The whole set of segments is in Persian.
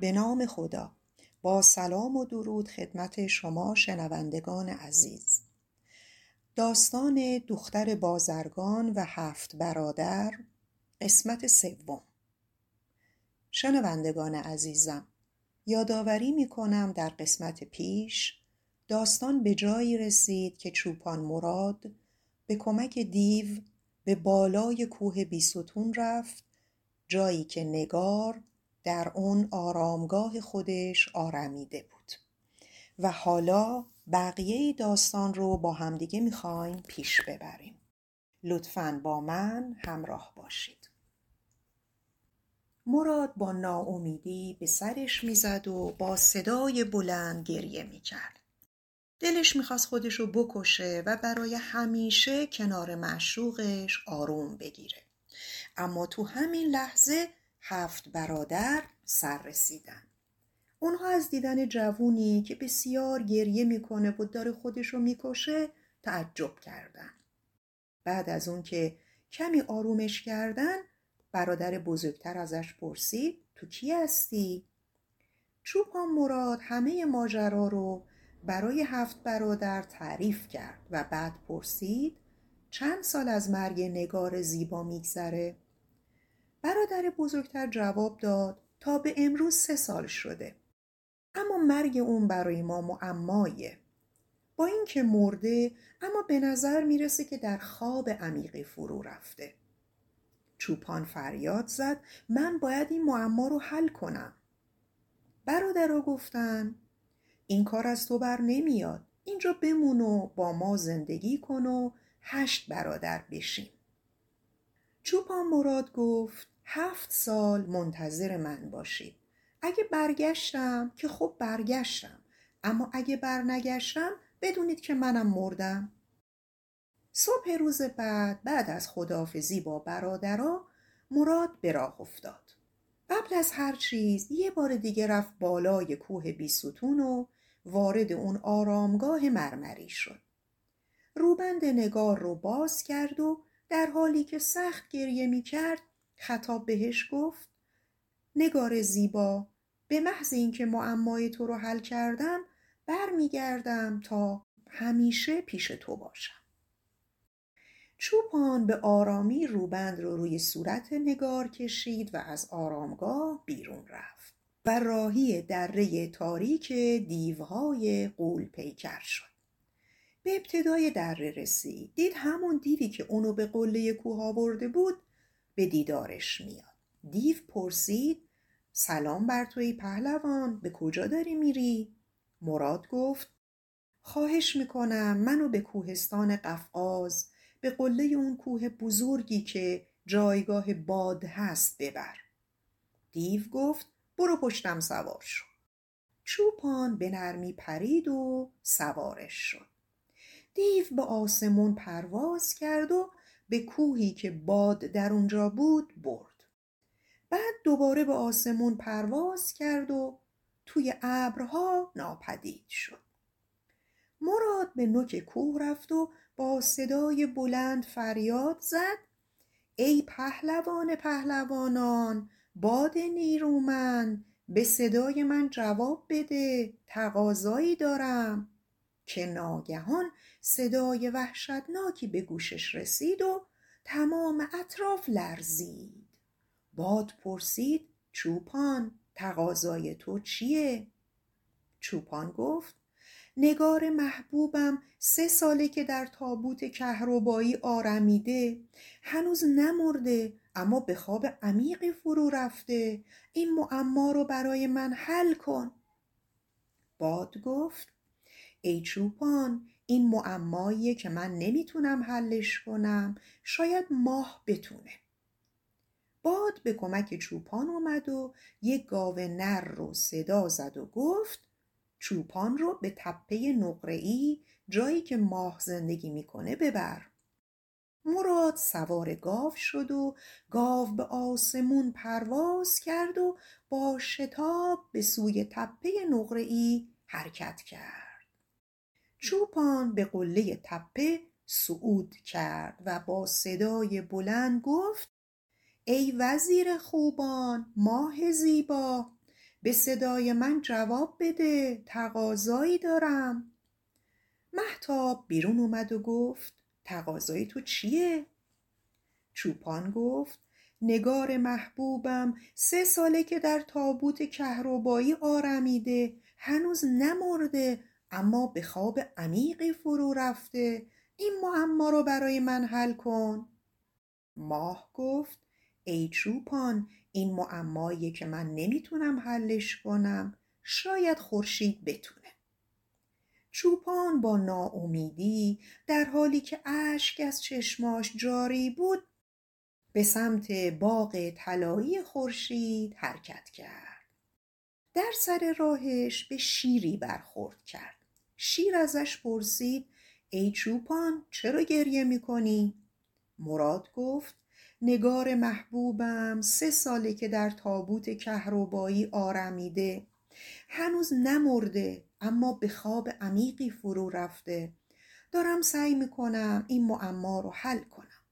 به نام خدا. با سلام و درود خدمت شما شنوندگان عزیز. داستان دختر بازرگان و هفت برادر قسمت سوم. شنوندگان عزیزم یادآوری می کنم در قسمت پیش داستان به جایی رسید که چوپان مراد به کمک دیو به بالای کوه بیستون رفت جایی که نگار در اون آرامگاه خودش آرمیده بود. و حالا بقیه داستان رو با همدیگه می‌خوایم پیش ببریم. لطفا با من همراه باشید. مراد با ناامیدی به سرش می‌زد و با صدای بلند گریه می‌کرد. دلش می‌خواست خودشو بکشه و برای همیشه کنار معشوقش آروم بگیره. اما تو همین لحظه هفت برادر سر رسیدن اونها از دیدن جوونی که بسیار گریه می‌کنه و داره خودشو می‌کشه تعجب کردن بعد از اون که کمی آرومش کردن برادر بزرگتر ازش پرسید تو کی هستی؟ چوپان مراد همه ماجرا رو برای هفت برادر تعریف کرد و بعد پرسید چند سال از مرگ نگار زیبا میگذره؟ برادر بزرگتر جواب داد تا به امروز سه سال شده. اما مرگ اون برای ما معمایه. با اینکه مرده اما به نظر می‌رسه که در خواب عمیقی فرو رفته. چوپان فریاد زد من باید این معما رو حل کنم. برادرها گفتن این کار از تو بر نمیاد. اینجا بمون و با ما زندگی کن و هشت برادر بشیم. چوپان مراد گفت هفت سال منتظر من باشید. اگه برگشتم که خب برگشتم اما اگه برنگشتم بدونید که منم مردم. صبح روز بعد بعد از خدافزی با برادرها مراد به راه افتاد. قبل از هر چیز یه بار دیگه رفت بالای کوه بیستون و وارد اون آرامگاه مرمری شد. روبند نگار رو باز کرد و در حالی که سخت گریه می کرد خطاب بهش گفت نگار زیبا به محض اینکه معمای تو رو حل کردم برمیگردم تا همیشه پیش تو باشم. چوپان به آرامی روبند رو روی صورت نگار کشید و از آرامگاه بیرون رفت. و راهی دره تاریک دیوهای قول پیکر شد. به ابتدای دره رسید. دید همون دیوی که اونو به قله کوه آورده بود به دیدارش میاد. دیو پرسید سلام بر توی پهلوان به کجا داری میری؟ مراد گفت خواهش می‌کنم منو به کوهستان قفقاز به قله اون کوه بزرگی که جایگاه باد هست ببر. دیو گفت برو پشتم سوار شو. چوپان به نرمی پرید و سوارش شد. دیو به آسمون پرواز کرد و به کوهی که باد در اونجا بود برد. بعد دوباره به آسمون پرواز کرد و توی ابرها ناپدید شد. مراد به نوک کوه رفت و با صدای بلند فریاد زد ای پهلوان پهلوانان باد نیرومند به صدای من جواب بده تقاضایی دارم. که ناگهان صدای وحشتناکی به گوشش رسید و تمام اطراف لرزید. باد پرسید چوپان تقاضای تو چیه؟ چوپان گفت نگار محبوبم سه ساله که در تابوت کهربایی آرمیده هنوز نمرده اما به خواب عمیقی فرو رفته. این معما رو برای من حل کن. باد گفت ای چوپان این معماییه که من نمی‌تونم حلش کنم. شاید ماه بتونه. باد به کمک چوپان اومد و یک گاو نر رو صدا زد و گفت چوپان رو به تپه نقره‌ای جایی که ماه زندگی می‌کنه ببر. مراد سوار گاو شد و گاو به آسمون پرواز کرد و با شتاب به سوی تپه نقره‌ای حرکت کرد. چوپان به قله تپه صعود کرد و با صدای بلند گفت ای وزیر خوبان ماه زیبا به صدای من جواب بده تقاضایی دارم محتاب بیرون اومد و گفت تقاضای تو چیه؟ چوپان گفت نگار محبوبم سه ساله که در تابوت کهربایی آرمیده هنوز نمرده اما به خواب عمیقی فرو رفته. این معما رو برای من حل کن. ماه گفت ای چوپان این معماییه که من نمی‌تونم حلش کنم. شاید خورشید بتونه. چوپان با ناامیدی در حالی که اشک از چشماش جاری بود به سمت باغ طلایی خورشید حرکت کرد. در سر راهش به شیری برخورد کرد. شیر ازش پرسید ای چوپان چرا گریه می‌کنی؟ مراد گفت نگار محبوبم سه ساله که در تابوت کهربایی آرمیده هنوز نمرده اما به خواب عمیقی فرو رفته دارم سعی می‌کنم این معما رو حل کنم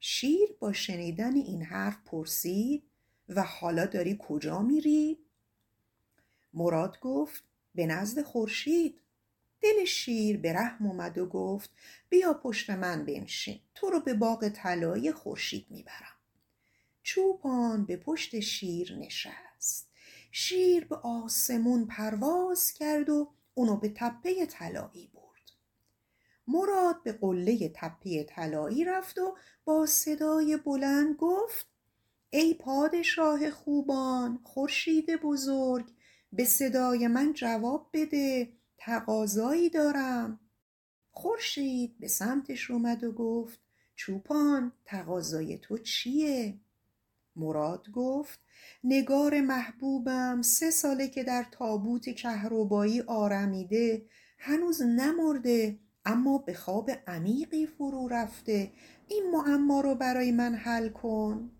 شیر با شنیدن این حرف پرسید و حالا داری کجا میری؟ مراد گفت به نزد خورشید دل شیر به رحم اومد و گفت بیا پشت من بنشین تو رو به باغ طلایی خورشید می‌برم. چوپان به پشت شیر نشست. شیر به آسمون پرواز کرد و اونو به تپه طلایی برد. مراد به قله تپه طلایی رفت و با صدای بلند گفت ای پادشاه خوبان خورشید بزرگ به صدای من جواب بده. تقاضایی دارم. خورشید به سمتش اومد و گفت چوپان تقاضای تو چیه؟ مراد گفت نگار محبوبم سه ساله که در تابوت کهربایی آرمیده هنوز نمرده اما به خواب عمیقی فرو رفته. این معما رو برای من حل کن.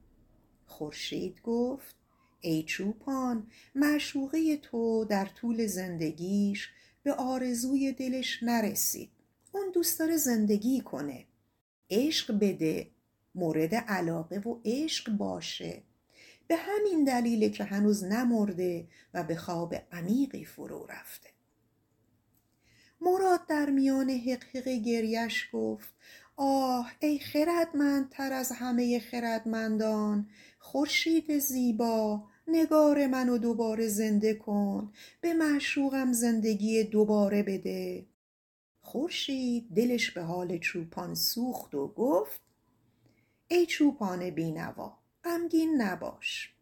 خورشید گفت ای چوپان معشوقه تو در طول زندگیش به آرزوی دلش نرسید. اون دوست داره زندگی کنه. عشق بده مورد علاقه و عشق باشه. به همین دلیل که هنوز نمرده و به خواب عمیقی فرو رفته. مراد در میان حقحق گریش گفت آه ای خردمندتر از همه خردمندان خورشید زیبا نگار منو دوباره زنده کن. به معشوقم زندگی دوباره بده. خورشید دلش به حال چوپان سوخت و گفت ای چوپان بینوا غمگین نباش.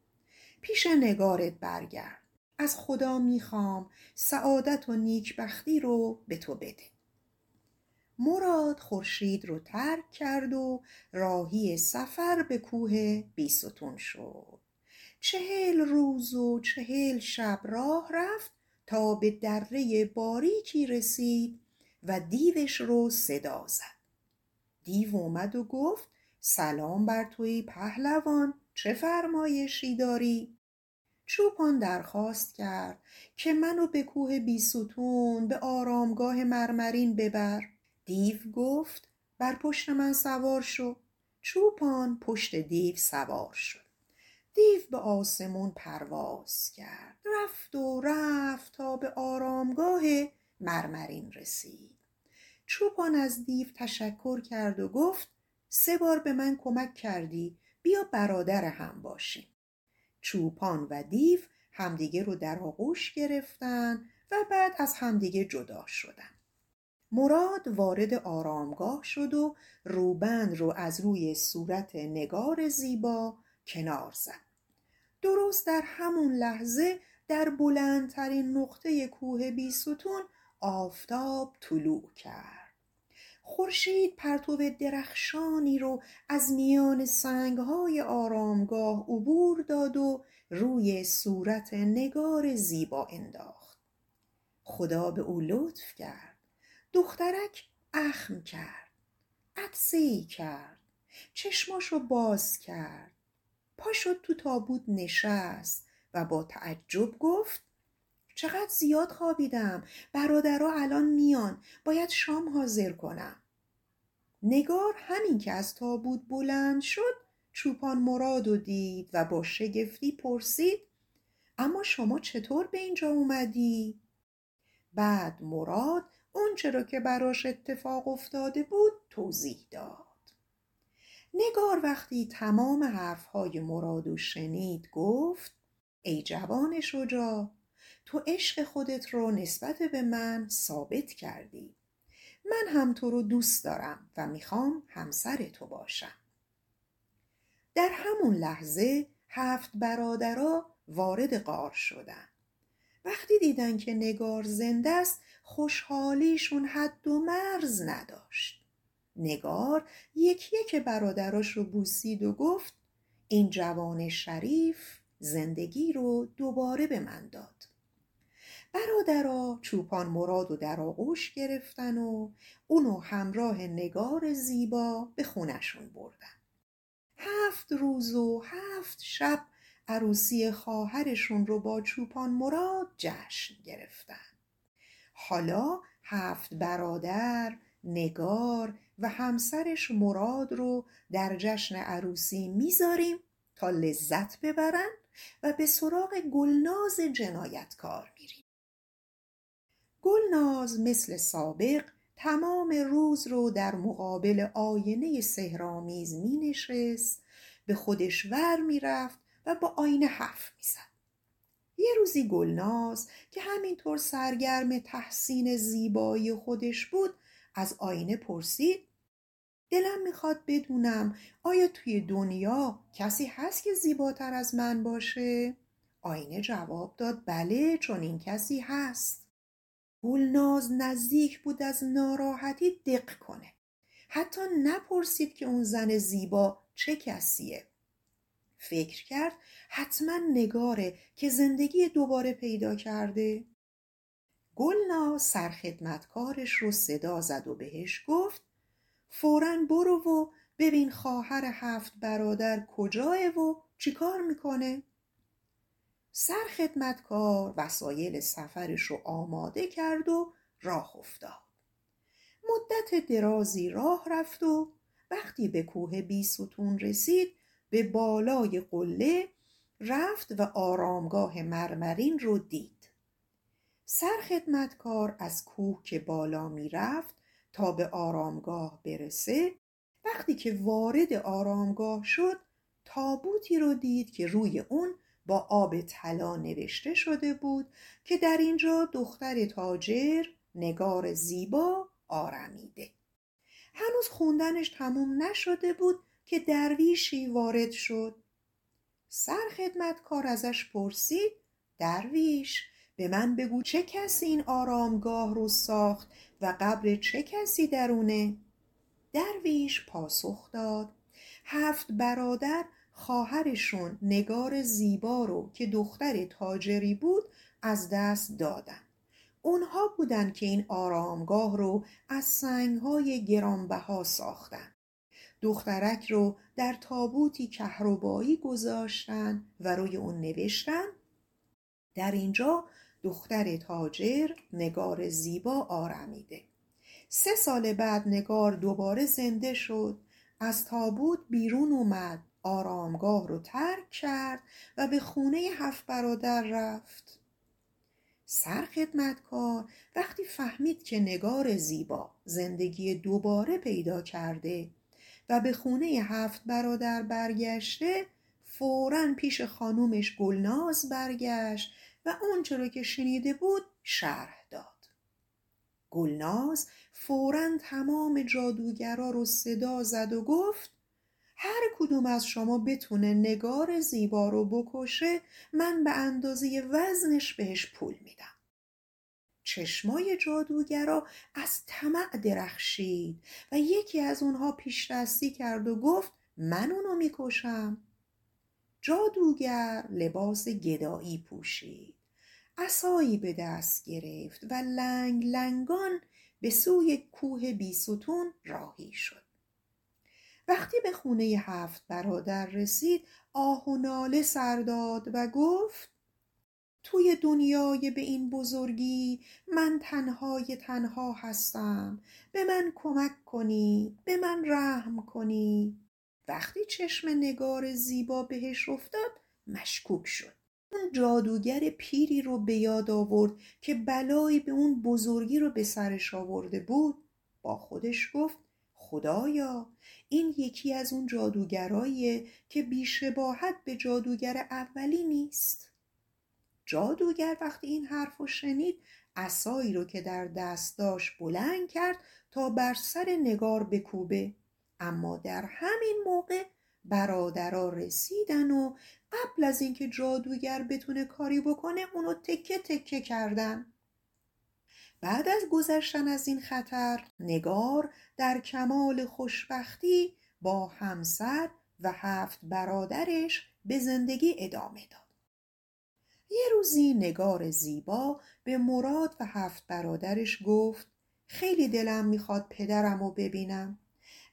پیش نگارت برگرد. از خدا می‌خوام سعادت و نیکبختی رو به تو بده. مراد خورشید رو ترک کرد و راهی سفر به کوه بیستون شد. چهل روز و چهل شب راه رفت تا به دره باریکی رسید و دیوش رو صدا زد. دیو اومد و گفت سلام بر توی پهلوان چه فرمایشی داری؟ چوپان درخواست کرد که منو به کوه بیستون به آرامگاه مرمرین ببر. دیو گفت بر پشت من سوار شو. چوپان پشت دیو سوار شد. دیو به آسمون پرواز کرد. رفت و رفت تا به آرامگاه مرمرین رسید. چوپان از دیو تشکر کرد و گفت سه بار به من کمک کردی بیا برادر هم باشیم. چوپان و دیو همدیگه رو در آغوش گرفتن و بعد از همدیگه جدا شدن. مراد وارد آرامگاه شد و روبند رو از روی صورت نگار زیبا کنار زد. درست در همون لحظه در بلندترین نقطه کوه بیستون آفتاب طلوع کرد. خورشید پرتو درخشانی رو از میان سنگهای آرامگاه عبور داد و روی صورت نگار زیبا انداخت. خدا به او لطف کرد. دخترک اخم کرد. عدسه کرد. چشماشو باز کرد. شد تو تابوت نشست و با تعجب گفت چقدر زیاد خوابیدم. برادرها الان میان. باید شام حاضر کنم. نگار همین که از تابوت بلند شد چوپان مراد و دید و با شگفتی پرسید اما شما چطور به اینجا اومدی؟ بعد مراد اونچه را که براش اتفاق افتاده بود توضیح داد. نگار وقتی تمام حرفهای مرادو شنید گفت ای جوان شجاع تو عشق خودت رو نسبت به من ثابت کردی. من هم تو رو دوست دارم و می‌خوام همسر تو باشم. در همون لحظه هفت برادرا وارد غار شدن. وقتی دیدن که نگار زنده است خوشحالیشون حد و مرز نداشت. نگار یک یک برادراش رو بوسید و گفت این جوان شریف زندگی رو دوباره به من داد. برادرا چوپان مراد و در آغوش گرفتن و اونو همراه نگار زیبا به خونشون بردن. هفت روز و هفت شب عروسی خواهرشون رو با چوپان مراد جشن گرفتن. حالا هفت برادر نگار و همسرش مراد رو در جشن عروسی می‌ذاریم تا لذت ببرن و به سراغ گلناز جنایتکار میریم گلناز مثل سابق تمام روز رو در مقابل آینه سهرامیز می نشست به خودش ور می رفت و با آینه حرف می زد. یه روزی گلناز که همینطور سرگرم تحسین زیبایی خودش بود از آینه پرسید. دلم می‌خواد بدونم آیا توی دنیا کسی هست که زیباتر از من باشه؟ آینه جواب داد بله چون این کسی هست. گلناز نزدیک بود از ناراحتی دق کنه. حتی نپرسید که اون زن زیبا چه کسیه. فکر کرد حتما نگاره که زندگی دوباره پیدا کرده. گلنا سرخدمتکارش رو صدا زد و بهش گفت فورا برو و ببین خواهر هفت برادر کجاه و چیکار می‌کنه. سرخدمتکار وسایل سفرش رو آماده کرد و راه افتاد. مدت درازی راه رفت و وقتی به کوه بی ستون رسید به بالای قله رفت و آرامگاه مرمرین رو دید. سرخدمتکار از کوه که بالا می رفت تا به آرامگاه برسه وقتی که وارد آرامگاه شد تابوتی رو دید که روی اون با آب طلا نوشته شده بود که در اینجا دختر تاجر نگار زیبا آرمیده هنوز خوندنش تموم نشده بود که درویشی وارد شد. سرخدمتکار ازش پرسید درویش به من بگو چه کسی این آرامگاه رو ساخت و قبر چه کسی درونه؟ درویش پاسخ داد هفت برادر خواهرشون نگار زیبا رو که دختر تاجری بود از دست دادن. اونها بودن که این آرامگاه رو از سنگهای گرانبها ساختن. دخترک رو در تابوتی کهربایی گذاشتن و روی اون نوشتن در اینجا دختر تاجر نگار زیبا آرمیده. سه سال بعد نگار دوباره زنده شد. از تابوت بیرون اومد آرامگاه رو ترک کرد و به خونه هفت برادر رفت. سرخدمتکار وقتی فهمید که نگار زیبا زندگی دوباره پیدا کرده و به خونه هفت برادر برگشته فورا پیش خانومش گلناز برگشت و آنچه را که شنیده بود شرح داد. گلناز فورا تمام جادوگرا رو صدا زد و گفت هر کدوم از شما بتونه نگار زیبا رو بکشه من به اندازه وزنش بهش پول میدم. چشمای جادوگرا از طمع درخشید و یکی از اونها پیش دستی کرد و گفت من اونو می‌کشم. جادوگر لباس گدایی پوشید. عصایی به دست گرفت و لنگ لنگان به سوی کوه بیستون راهی شد. وقتی به خونه هفت برادر رسید آه و ناله سرداد و گفت توی دنیای به این بزرگی من تنهای تنها هستم. به من کمک کنید به من رحم کنید وقتی چشم نگار زیبا بهش افتاد مشکوک شد. اون جادوگر پیری رو به یاد آورد که بلایی به اون بزرگی رو به سرش آورده بود. با خودش گفت خدایا این یکی از اون جادوگراییه که بیشباهت به جادوگر اولی نیست. جادوگر وقتی این حرف رو شنید عصایی رو که در دست داشت بلند کرد تا بر سر نگار بکوبه. اما در همین موقع برادرها رسیدن و قبل از اینکه جادوگر بتونه کاری بکنه اونو تکه تکه کردن. بعد از گذشتن از این خطر نگار در کمال خوشبختی با همسر و هفت برادرش به زندگی ادامه داد. یه روزی نگار زیبا به مراد و هفت برادرش گفت خیلی دلم می‌خواد پدرم رو ببینم.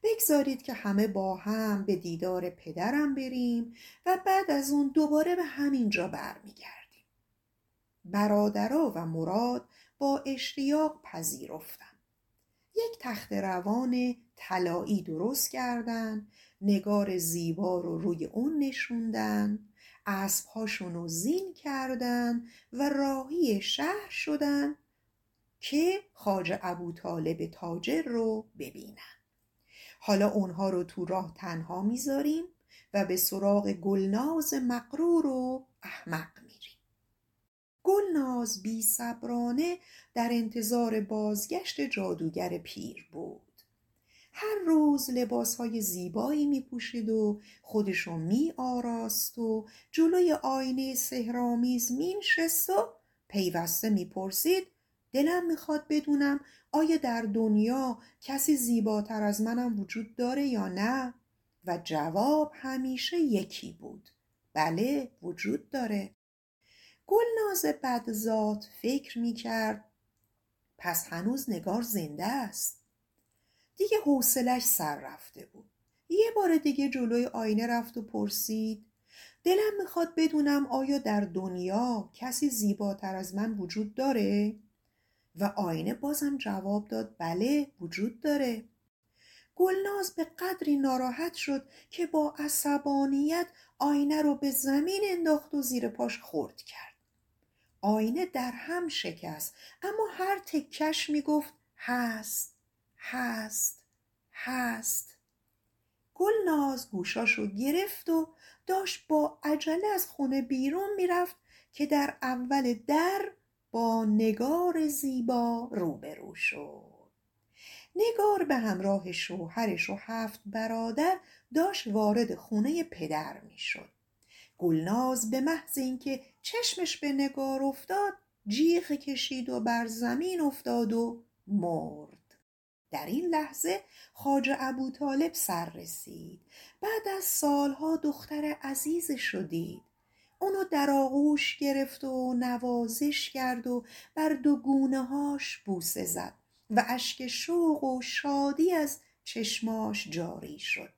بگذارید که همه با هم به دیدار پدرم بریم و بعد از اون دوباره به همینجا برمیگردیم. برادرها و مراد با اشتیاق پذیرفتن. یک تخت روان طلایی درست کردن نگار زیبا رو روی اون نشوندن اسبهاشون رو زین کردن و راهی شهر شدن که خاج ابو طالب تاجر رو ببینن. حالا اونها رو تو راه تنها می‌ذاریم و به سراغ گلناز مقرور و احمق میریم. گلناز بی صبرانه در انتظار بازگشت جادوگر پیر بود. هر روز لباس های زیبایی می پوشید و خودشو می آراست و جلوی آینه سهرامیز می نشست و پیوسته می پرسید دلم می‌خواد بدونم آیا در دنیا کسی زیباتر از منم وجود داره یا نه؟ و جواب همیشه یکی بود بله وجود داره گلناز بدزاد فکر می‌کرد پس هنوز نگار زنده است دیگه حوصلش سر رفته بود یه بار دیگه جلوی آینه رفت و پرسید دلم می‌خواد بدونم آیا در دنیا کسی زیباتر از من وجود داره؟ و آینه بازم جواب داد بله وجود داره. گلناز به قدری ناراحت شد که با عصبانیت آینه رو به زمین انداخت و زیر پاش خورد کرد. آینه در هم شکست اما هر تکش می‌گفت هست هست هست. گلناز گوشاشو گرفت و داشت با عجله از خونه بیرون می‌رفت که در اول در با نگار زیبا روبرو شد. نگار به همراه شوهرش و هفت برادر داشت وارد خونه پدر می‌شد گلناز به محض اینکه چشمش به نگار افتاد جیغ کشید و بر زمین افتاد و مرد. در این لحظه خاج ابو طالب سر رسید. بعد از سالها دختر عزیز شدید اونو در آغوش گرفت و نوازش کرد و بر دو گونه هاش بوسه زد و اشک شوق و شادی از چشماش جاری شد.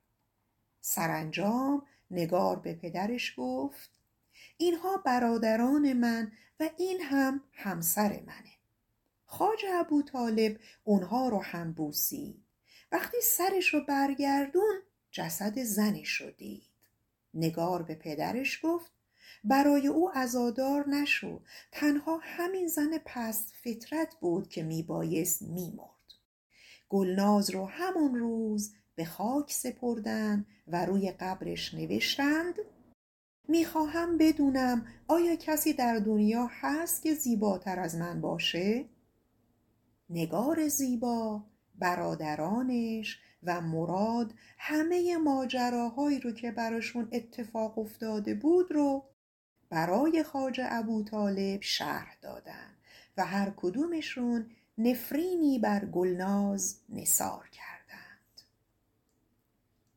سرانجام نگار به پدرش گفت اینها برادران من و این هم همسر منه. خاج ابو طالب اونها رو هم بوسید. وقتی سرش رو برگردون جسد زنش رو دید. نگار به پدرش گفت برای او ازادار نشو تنها همین زن پست فطرت بود که میبایست میمرد گلناز رو همون روز به خاک سپردن و روی قبرش نوشتند می‌خواهم بدونم آیا کسی در دنیا هست که زیباتر از من باشه؟ نگار زیبا برادرانش و مراد همه ماجراهایی رو که براشون اتفاق افتاده بود رو برای خاج ابو طالب شرح دادن و هر کدومشون نفرینی بر گلناز نثار کردند.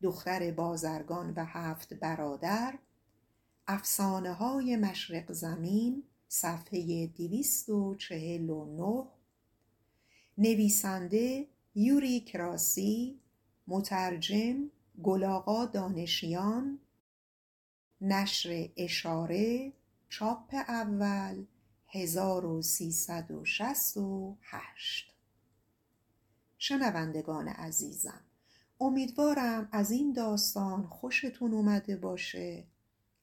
دختر بازرگان و هفت برادر افسانه های مشرق زمین صفحه دویست و چهل و نه نویسنده یوری کراسی مترجم گلاغا دانشیان نشر اشاره چاپ اول هزار و سیصد و شست و هشت. شنوندگان عزیزم امیدوارم از این داستان خوشتون اومده باشه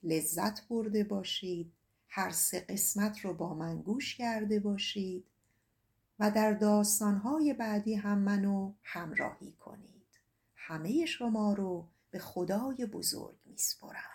لذت برده باشید هر سه قسمت رو با من گوش کرده باشید و در داستانهای بعدی هم منو همراهی کنید. همه شما رو به خدای بزرگ میسپرم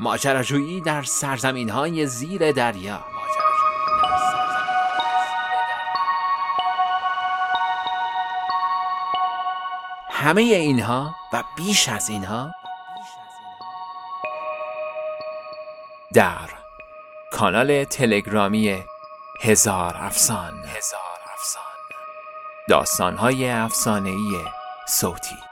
ماجراجویی در سرزمین های زیر دریا. همه اینها و بیش از اینها در کانال تلگرامی هزار افسان. هزار افسان. داستانهای افسانه‌ای صوتی.